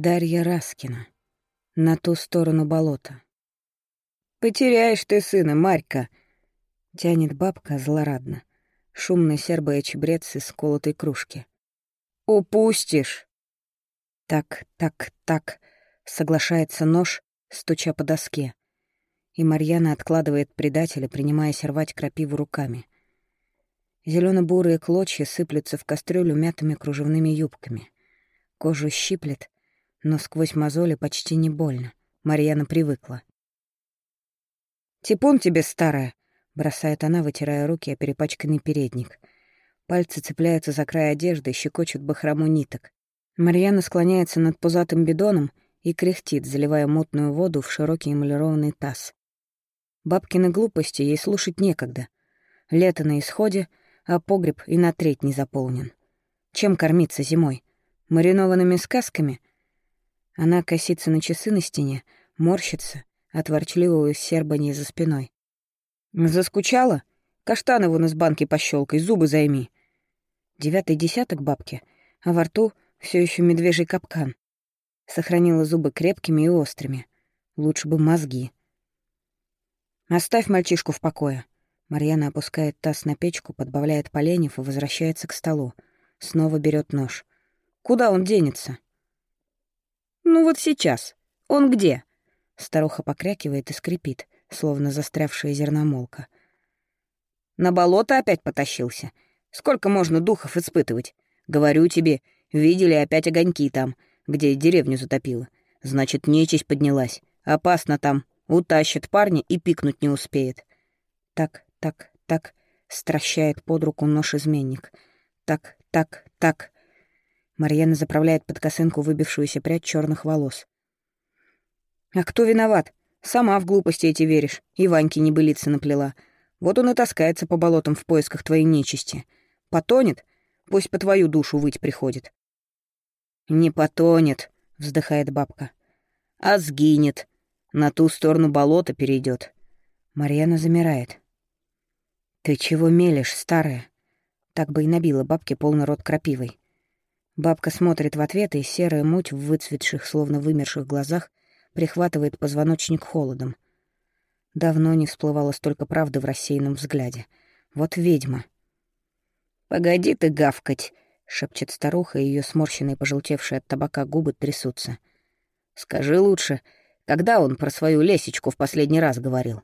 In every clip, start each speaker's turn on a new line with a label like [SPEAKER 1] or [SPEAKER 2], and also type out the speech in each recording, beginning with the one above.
[SPEAKER 1] Дарья Раскина. На ту сторону болота.
[SPEAKER 2] «Потеряешь ты сына, Марька!»
[SPEAKER 1] Тянет бабка злорадно. Шумный сербый чебрец из колотой кружки.
[SPEAKER 2] «Упустишь!»
[SPEAKER 1] «Так, так, так», — соглашается нож, стуча по доске. И Марьяна откладывает предателя, принимаясь рвать крапиву руками. зелено бурые клочья сыплются в кастрюлю мятыми кружевными юбками. Кожу щиплет, но сквозь мозоли почти не больно. Марьяна привыкла.
[SPEAKER 2] «Типун тебе, старая!»
[SPEAKER 1] — бросает она, вытирая руки о перепачканный передник. Пальцы цепляются за край одежды, щекочут бахрому ниток. Марьяна склоняется над пузатым бидоном и кряхтит, заливая мутную воду в широкий эмалированный таз. Бабкины глупости ей слушать некогда. Лето на исходе, а погреб и на треть не заполнен. Чем кормиться зимой? Маринованными сказками? Она косится на часы на стене, морщится от ворчливого сербания за спиной.
[SPEAKER 2] «Заскучала? Каштаны вон из банки пощелкай, зубы займи».
[SPEAKER 1] Девятый десяток бабки, а во рту все еще медвежий капкан. Сохранила зубы крепкими и острыми. Лучше бы мозги. «Оставь мальчишку в покое». Марьяна опускает таз на печку, подбавляет поленьев и возвращается к столу. Снова берет нож. «Куда он денется?»
[SPEAKER 2] «Ну вот сейчас. Он где?»
[SPEAKER 1] Старуха покрякивает и скрипит, словно застрявшая зерномолка.
[SPEAKER 2] «На болото опять потащился. Сколько можно духов испытывать? Говорю тебе, видели опять огоньки там, где деревню затопило. Значит, нечисть поднялась. Опасно там. Утащит парня и пикнуть не успеет.
[SPEAKER 1] Так, так, так, стращает под руку нож изменник. Так, так, так. Марьяна заправляет под косынку выбившуюся прядь черных волос.
[SPEAKER 2] «А кто виноват? Сама в глупости эти веришь. И Ваньке небылицы наплела. Вот он и таскается по болотам в поисках твоей нечисти. Потонет? Пусть по твою душу выть приходит». «Не потонет», — вздыхает бабка. «А сгинет. На ту сторону болота перейдет.
[SPEAKER 1] Марьяна замирает. «Ты чего мелешь, старая?» Так бы и набила бабке полный рот крапивой. Бабка смотрит в ответ, и серая муть в выцветших, словно вымерших глазах прихватывает позвоночник холодом. Давно не всплывало столько правды в рассеянном взгляде. Вот ведьма.
[SPEAKER 2] «Погоди ты гавкать!»
[SPEAKER 1] — шепчет старуха, и ее сморщенные, пожелтевшие от табака губы трясутся.
[SPEAKER 2] «Скажи лучше, когда он про свою лесечку в последний раз говорил?»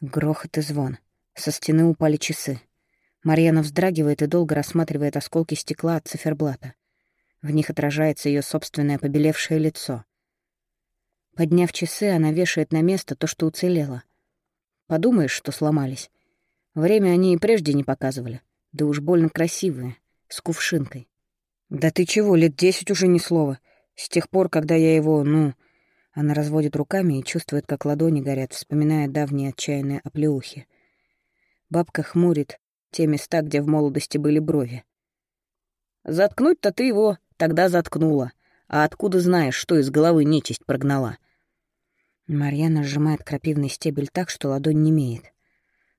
[SPEAKER 1] Грохот и звон. Со стены упали часы. Марьяна вздрагивает и долго рассматривает осколки стекла от циферблата. В них отражается ее собственное побелевшее лицо. Подняв часы, она вешает на место то, что уцелело. Подумаешь, что сломались. Время они и прежде не показывали. Да уж больно красивые, с кувшинкой. «Да ты чего, лет десять уже ни слова. С тех пор, когда я его, ну...» Она разводит руками и чувствует, как ладони горят, вспоминая давние отчаянные оплеухи. Бабка хмурит, те места, где в молодости были брови.
[SPEAKER 2] «Заткнуть-то ты его тогда заткнула. А откуда знаешь, что из головы нечисть прогнала?»
[SPEAKER 1] Марьяна сжимает крапивный стебель так, что ладонь не имеет.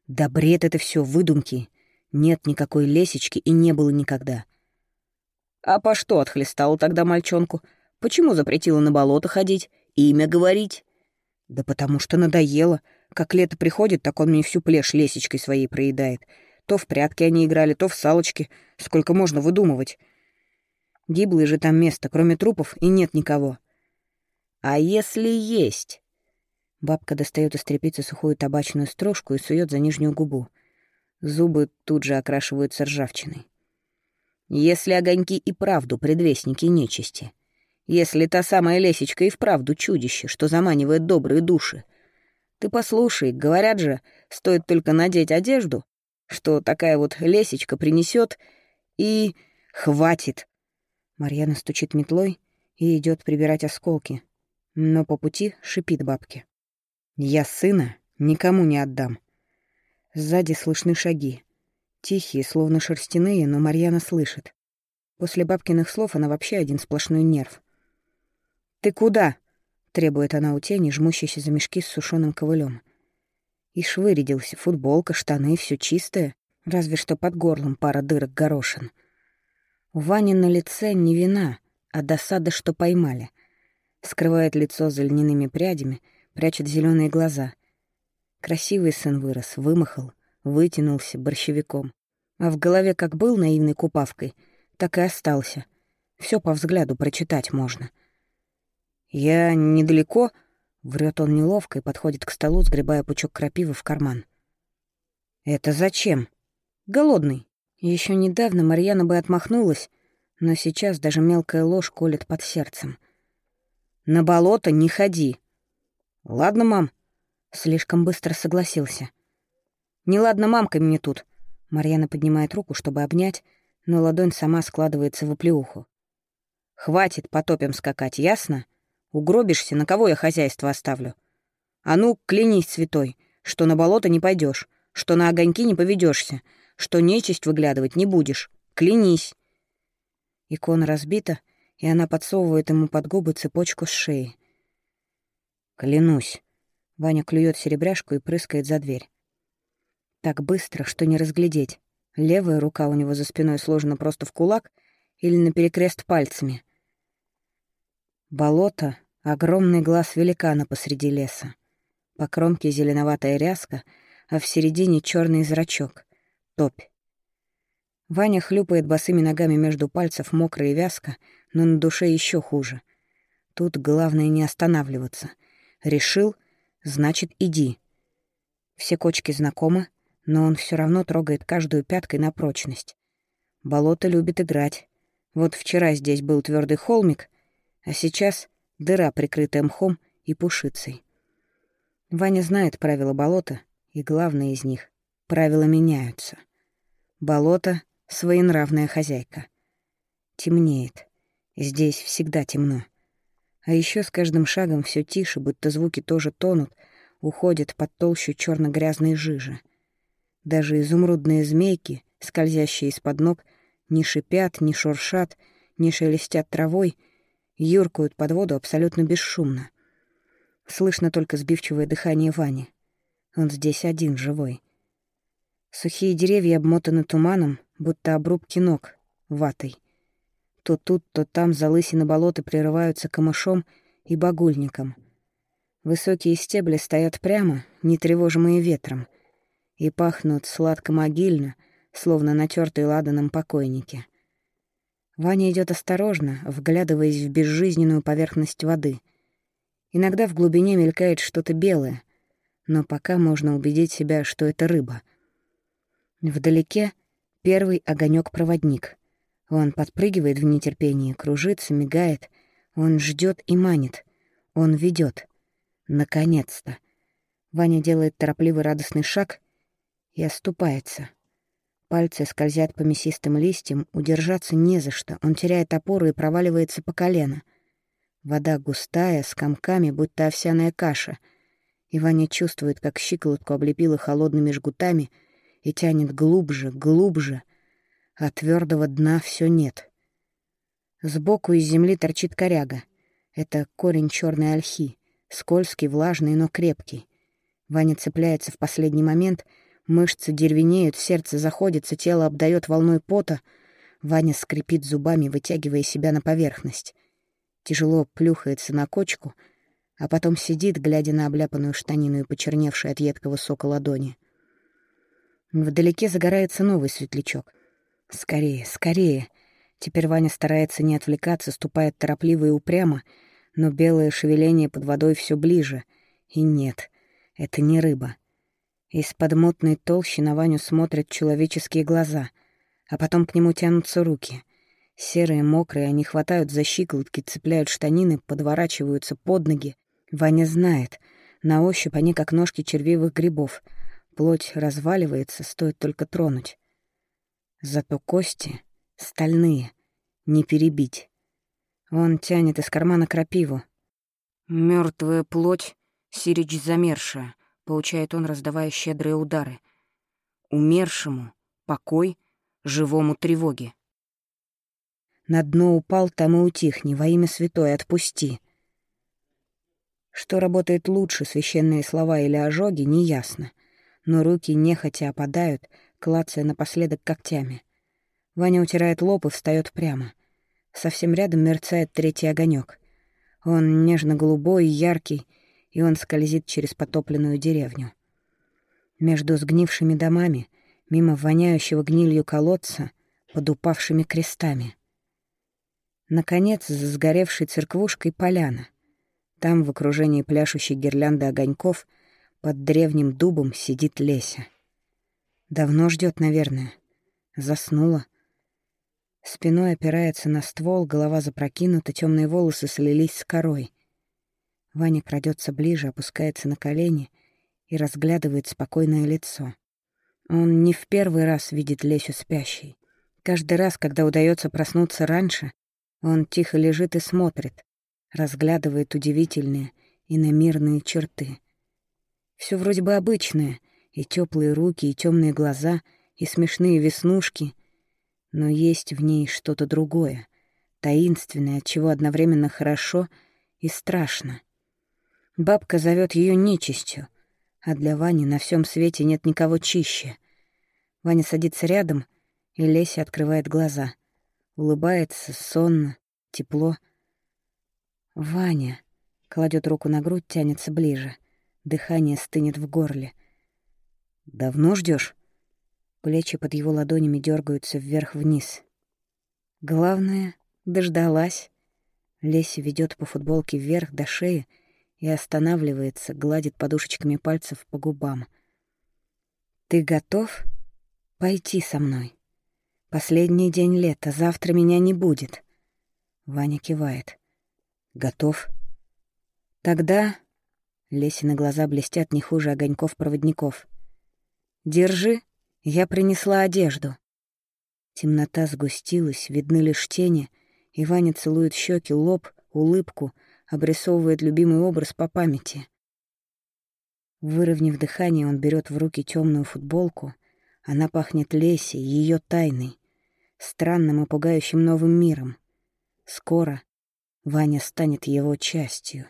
[SPEAKER 1] «Да бред это все выдумки. Нет никакой лесечки и не было никогда».
[SPEAKER 2] «А по что отхлестала тогда мальчонку? Почему запретила на болото ходить? Имя говорить?»
[SPEAKER 1] «Да потому что надоело. Как лето приходит, так он мне всю плешь лесечкой своей проедает. То в прятки они играли, то в салочки. Сколько можно выдумывать? Гиблое же там место, кроме трупов, и нет никого.
[SPEAKER 2] А если есть?
[SPEAKER 1] Бабка достает из тряпицы сухую табачную стружку и сует за нижнюю губу. Зубы тут же окрашиваются ржавчиной.
[SPEAKER 2] Если огоньки и правду предвестники нечисти. Если та самая лесечка и вправду чудище, что заманивает добрые души. Ты послушай, говорят же, стоит только надеть одежду, что такая вот лесечка принесет и... Хватит!
[SPEAKER 1] Марьяна стучит метлой и идет прибирать осколки, но по пути шипит бабке. «Я сына никому не отдам». Сзади слышны шаги. Тихие, словно шерстяные, но Марьяна слышит. После бабкиных слов она вообще один сплошной нерв. «Ты куда?» — требует она у тени, жмущейся за мешки с сушеным ковылем. И вырядился, футболка, штаны, все чистое, разве что под горлом пара дырок горошин. У Вани на лице не вина, а досада, что поймали. Скрывает лицо за льняными прядями, прячет зеленые глаза. Красивый сын вырос, вымахал, вытянулся борщевиком. А в голове как был наивной купавкой, так и остался. Все по взгляду прочитать можно. «Я недалеко», — врет он неловко и подходит к столу, сгребая пучок крапивы в карман. «Это зачем?» «Голодный». Еще недавно Марьяна бы отмахнулась, но сейчас даже мелкая ложь колет под сердцем. «На болото не ходи». «Ладно, мам». Слишком быстро согласился. «Не ладно, мамка мне тут». Марьяна поднимает руку, чтобы обнять, но ладонь сама складывается в оплеуху. «Хватит потопим скакать, ясно? Угробишься, на кого я хозяйство оставлю? А ну, клянись, святой, что на болото не пойдешь, что на огоньки не поведешься, что нечисть выглядывать не будешь. Клянись!» Икона разбита, и она подсовывает ему под губы цепочку с шеи. «Клянусь!» Ваня клюет серебряшку и прыскает за дверь. Так быстро, что не разглядеть. Левая рука у него за спиной сложена просто в кулак или на перекрест пальцами. Болото — огромный глаз великана посреди леса. По кромке зеленоватая ряска, а в середине черный зрачок — топь. Ваня хлюпает босыми ногами между пальцев, мокро и вязко, но на душе еще хуже. Тут главное не останавливаться. Решил, значит, иди. Все кочки знакомы, но он все равно трогает каждую пяткой на прочность. Болото любит играть. Вот вчера здесь был твердый холмик, а сейчас дыра, прикрытая мхом и пушицей. Ваня знает правила болота, и главное из них — правила меняются. Болото своенравная хозяйка. Темнеет. Здесь всегда темно. А еще с каждым шагом все тише, будто звуки тоже тонут, уходят под толщу черно грязной жижи. Даже изумрудные змейки, скользящие из-под ног, не шипят, не шуршат, не шелестят травой, юркают под воду абсолютно бесшумно. Слышно только сбивчивое дыхание Вани. Он здесь один, живой. Сухие деревья обмотаны туманом, будто обрубки ног, ватой. То тут, то там залысины болота прерываются камышом и багульником. Высокие стебли стоят прямо, не тревожимые ветром, и пахнут сладко-могильно, словно натертые ладаном покойники. Ваня идет осторожно, вглядываясь в безжизненную поверхность воды. Иногда в глубине мелькает что-то белое, но пока можно убедить себя, что это рыба. Вдалеке Первый огонек проводник Он подпрыгивает в нетерпении, кружится, мигает. Он ждет и манит. Он ведет. Наконец-то. Ваня делает торопливый радостный шаг и оступается. Пальцы скользят по мясистым листьям, удержаться не за что. Он теряет опору и проваливается по колено. Вода густая, с комками, будто овсяная каша. И Ваня чувствует, как щиколотку облепила холодными жгутами — и тянет глубже, глубже, а твердого дна все нет. Сбоку из земли торчит коряга. Это корень черной ольхи, скользкий, влажный, но крепкий. Ваня цепляется в последний момент, мышцы деревенеют, сердце заходится, тело обдает волной пота. Ваня скрипит зубами, вытягивая себя на поверхность. Тяжело плюхается на кочку, а потом сидит, глядя на обляпанную штанину и почерневшую от едкого сока ладони. Вдалеке загорается новый светлячок. Скорее, скорее. Теперь Ваня старается не отвлекаться, ступает торопливо и упрямо, но белое шевеление под водой все ближе. И нет, это не рыба. Из-под мутной толщи на Ваню смотрят человеческие глаза, а потом к нему тянутся руки. Серые, мокрые, они хватают за щиколотки, цепляют штанины, подворачиваются под ноги. Ваня знает, на ощупь они как ножки червивых грибов — Плоть разваливается, стоит только тронуть. Зато кости стальные, не перебить. Он тянет из кармана крапиву. Мертвая плоть, сирич замершая, получает он, раздавая щедрые удары. Умершему — покой, живому — тревоги. На дно упал, там и утихни, во имя святое отпусти. Что работает лучше, священные слова или ожоги, неясно но руки нехотя опадают, клацая напоследок когтями. Ваня утирает лоб и встает прямо. Совсем рядом мерцает третий огонек. Он нежно-голубой, яркий, и он скользит через потопленную деревню. Между сгнившими домами, мимо воняющего гнилью колодца, под упавшими крестами. Наконец, за сгоревшей церквушкой поляна. Там, в окружении пляшущей гирлянды огоньков, под древним дубом сидит Леся. Давно ждет, наверное. Заснула. Спиной опирается на ствол, голова запрокинута, темные волосы слились с корой. Ваня крадется ближе, опускается на колени и разглядывает спокойное лицо. Он не в первый раз видит Лесю спящей. Каждый раз, когда удается проснуться раньше, он тихо лежит и смотрит, разглядывает удивительные и намирные черты. Все вроде бы обычное, и теплые руки, и темные глаза, и смешные веснушки, но есть в ней что-то другое, таинственное, от чего одновременно хорошо и страшно. Бабка зовет ее нечистью, а для Вани на всем свете нет никого чище. Ваня садится рядом, и Леся открывает глаза — улыбается, сонно, тепло. «Ваня!» — кладет руку на грудь, тянется ближе. Дыхание стынет в горле. «Давно ждешь? Плечи под его ладонями дергаются вверх-вниз. Главное, дождалась. Леся ведет по футболке вверх до шеи и останавливается, гладит подушечками пальцев по губам. «Ты готов пойти со мной?» Последний день лета, завтра меня не будет. Ваня кивает. Готов? Тогда... Лесины глаза блестят не хуже огоньков-проводников. «Держи, я принесла одежду». Темнота сгустилась, видны лишь тени, и Ваня целует щеки, лоб, улыбку, обрисовывает любимый образ по памяти. Выровняв дыхание, он берет в руки темную футболку. Она пахнет Лесей, ее тайной странным и пугающим новым миром. Скоро Ваня станет его частью.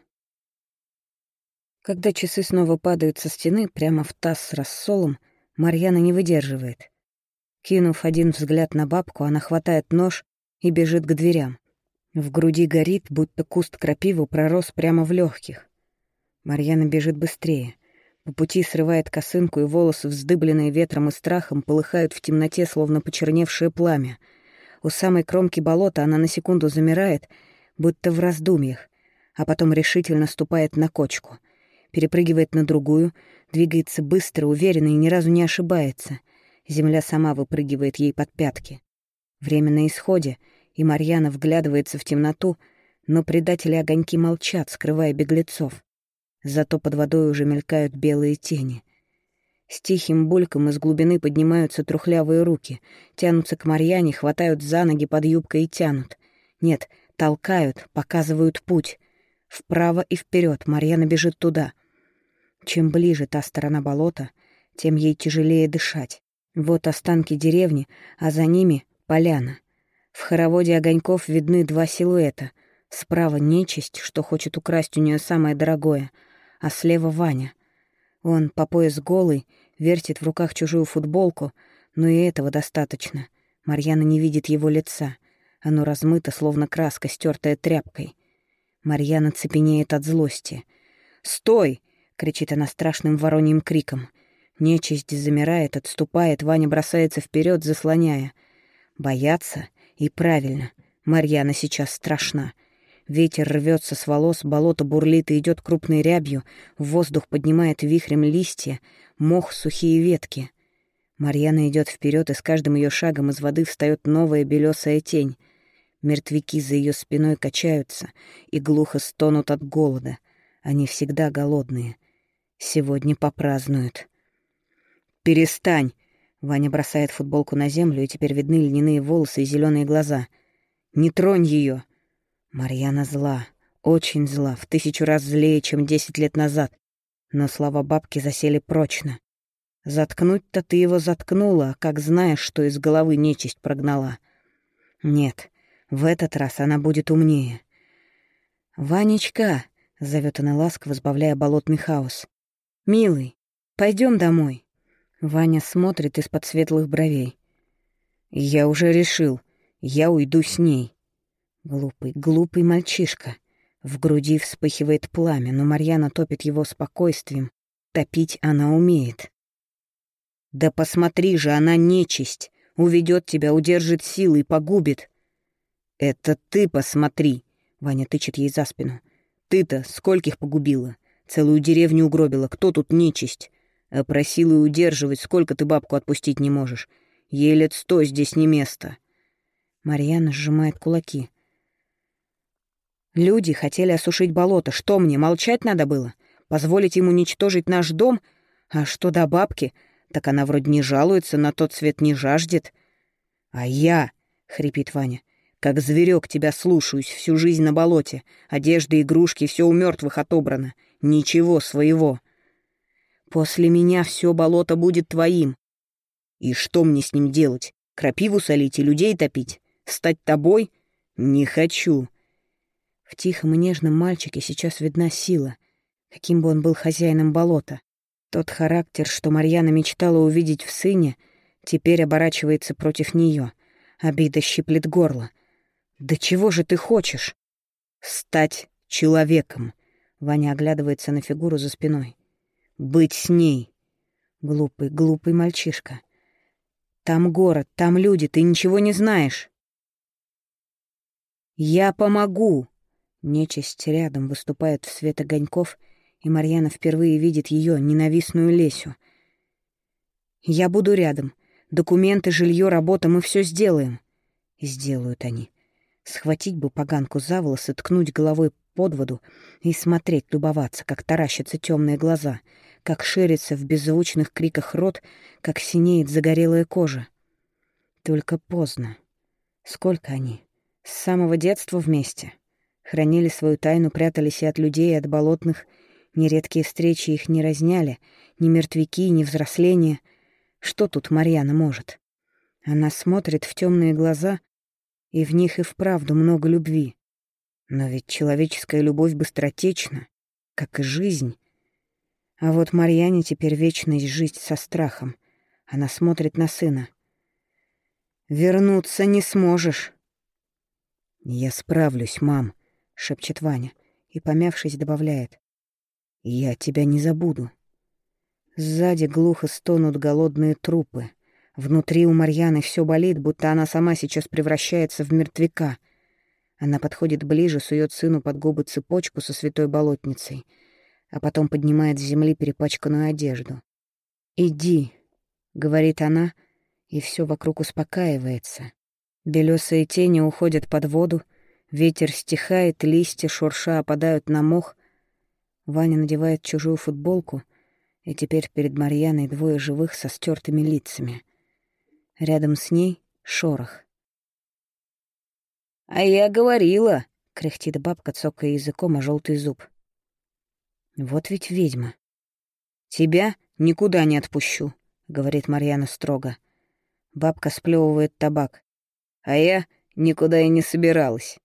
[SPEAKER 1] Когда часы снова падают со стены прямо в таз с рассолом, Марьяна не выдерживает. Кинув один взгляд на бабку, она хватает нож и бежит к дверям. В груди горит, будто куст крапивы пророс прямо в легких. Марьяна бежит быстрее. По пути срывает косынку, и волосы, вздыбленные ветром и страхом, полыхают в темноте, словно почерневшее пламя. У самой кромки болота она на секунду замирает, будто в раздумьях, а потом решительно ступает на кочку. Перепрыгивает на другую, двигается быстро, уверенно и ни разу не ошибается. Земля сама выпрыгивает ей под пятки. Время на исходе, и Марьяна вглядывается в темноту, но предатели огоньки молчат, скрывая беглецов. Зато под водой уже мелькают белые тени. С тихим бульком из глубины поднимаются трухлявые руки, тянутся к Марьяне, хватают за ноги под юбкой и тянут. Нет, толкают, показывают путь. Вправо и вперед Марьяна бежит туда. Чем ближе та сторона болота, тем ей тяжелее дышать. Вот останки деревни, а за ними — поляна. В хороводе огоньков видны два силуэта. Справа нечисть, что хочет украсть у нее самое дорогое — а слева Ваня. Он по пояс голый, вертит в руках чужую футболку, но и этого достаточно. Марьяна не видит его лица. Оно размыто, словно краска, стертая тряпкой. Марьяна цепенеет от злости. «Стой!» — кричит она страшным вороньим криком. Нечисть замирает, отступает, Ваня бросается вперед, заслоняя. Бояться? И правильно. Марьяна сейчас страшна. Ветер рвется с волос, болото бурлит и идет крупной рябью, воздух поднимает вихрем листья, мох, сухие ветки. Марьяна идет вперед, и с каждым ее шагом из воды встает новая белесая тень. Мертвяки за ее спиной качаются и глухо стонут от голода. Они всегда голодные. Сегодня попразднуют. «Перестань!» Ваня бросает футболку на землю, и теперь видны льняные волосы и зеленые глаза. «Не тронь ее!» Марьяна зла, очень зла, в тысячу раз злее, чем десять лет назад. Но слова бабки засели прочно. Заткнуть-то ты его заткнула, как знаешь, что из головы нечисть прогнала. Нет, в этот раз она будет умнее. «Ванечка!» — зовет она ласково, избавляя болотный хаос. «Милый, пойдем домой». Ваня смотрит из-под светлых бровей. «Я уже решил. Я уйду с ней». Глупый, глупый мальчишка. В груди вспыхивает пламя, но Марьяна топит его спокойствием. Топить она умеет. «Да посмотри же, она нечисть. Уведет тебя, удержит силой, погубит». «Это ты посмотри», — Ваня тычет ей за спину. «Ты-то скольких погубила? Целую деревню угробила. Кто тут нечисть? А про силы удерживать сколько ты бабку отпустить не можешь? Ей лет сто здесь не место». Марьяна сжимает кулаки. Люди хотели осушить болото. Что мне, молчать надо было? Позволить им уничтожить наш дом? А что до бабки? Так она вроде не жалуется, на тот свет не жаждет. А я, — хрипит Ваня, — как зверек тебя слушаюсь всю жизнь на болоте. Одежда, игрушки, все у мертвых отобрано. Ничего своего. После меня все болото будет твоим. И что мне с ним делать? Крапиву солить и людей топить? Стать тобой? Не хочу. В тихом и нежном мальчике сейчас видна сила, каким бы он был хозяином болота. Тот характер, что Марьяна мечтала увидеть в сыне, теперь оборачивается против нее. Обида щиплет горло. «Да чего же ты хочешь?» «Стать человеком», — Ваня оглядывается на фигуру за спиной. «Быть с ней». Глупый, глупый мальчишка. «Там город, там люди, ты ничего не знаешь». «Я помогу», Нечисть рядом выступает в свет огоньков, и Марьяна впервые видит ее ненавистную Лесю. «Я буду рядом. Документы, жилье, работа, мы все сделаем». Сделают они. Схватить бы поганку за волосы, ткнуть головой под воду и смотреть, любоваться, как таращатся темные глаза, как ширится в беззвучных криках рот, как синеет загорелая кожа. Только поздно. Сколько они? С самого детства вместе. Хранили свою тайну, прятались и от людей, и от болотных. Нередкие встречи их не разняли, ни мертвяки, ни взросления. Что тут Марьяна может? Она смотрит в темные глаза, и в них и вправду много любви. Но ведь человеческая любовь быстротечна, как и жизнь. А вот Марьяне теперь вечность жить со страхом. Она смотрит на сына. «Вернуться не сможешь». «Я справлюсь, мам», — шепчет Ваня и, помявшись, добавляет. «Я тебя не забуду». Сзади глухо стонут голодные трупы. Внутри у Марьяны все болит, будто она сама сейчас превращается в мертвяка. Она подходит ближе, сует сыну под губы цепочку со святой болотницей, а потом поднимает с земли перепачканную одежду. «Иди», — говорит она, и все вокруг успокаивается. Белесые тени уходят под воду, Ветер стихает, листья шурша опадают на мох. Ваня надевает чужую футболку, и теперь перед Марьяной двое живых со стертыми лицами. Рядом с ней — шорох. «А я говорила!» — кряхтит бабка, цокая языком о желтый зуб. «Вот ведь ведьма!» «Тебя никуда не отпущу», — говорит Марьяна строго. Бабка сплевывает табак. «А я никуда и не собиралась».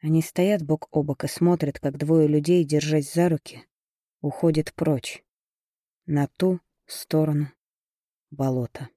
[SPEAKER 1] Они стоят бок о бок и смотрят, как двое людей, держась за руки, уходят прочь, на ту сторону болота.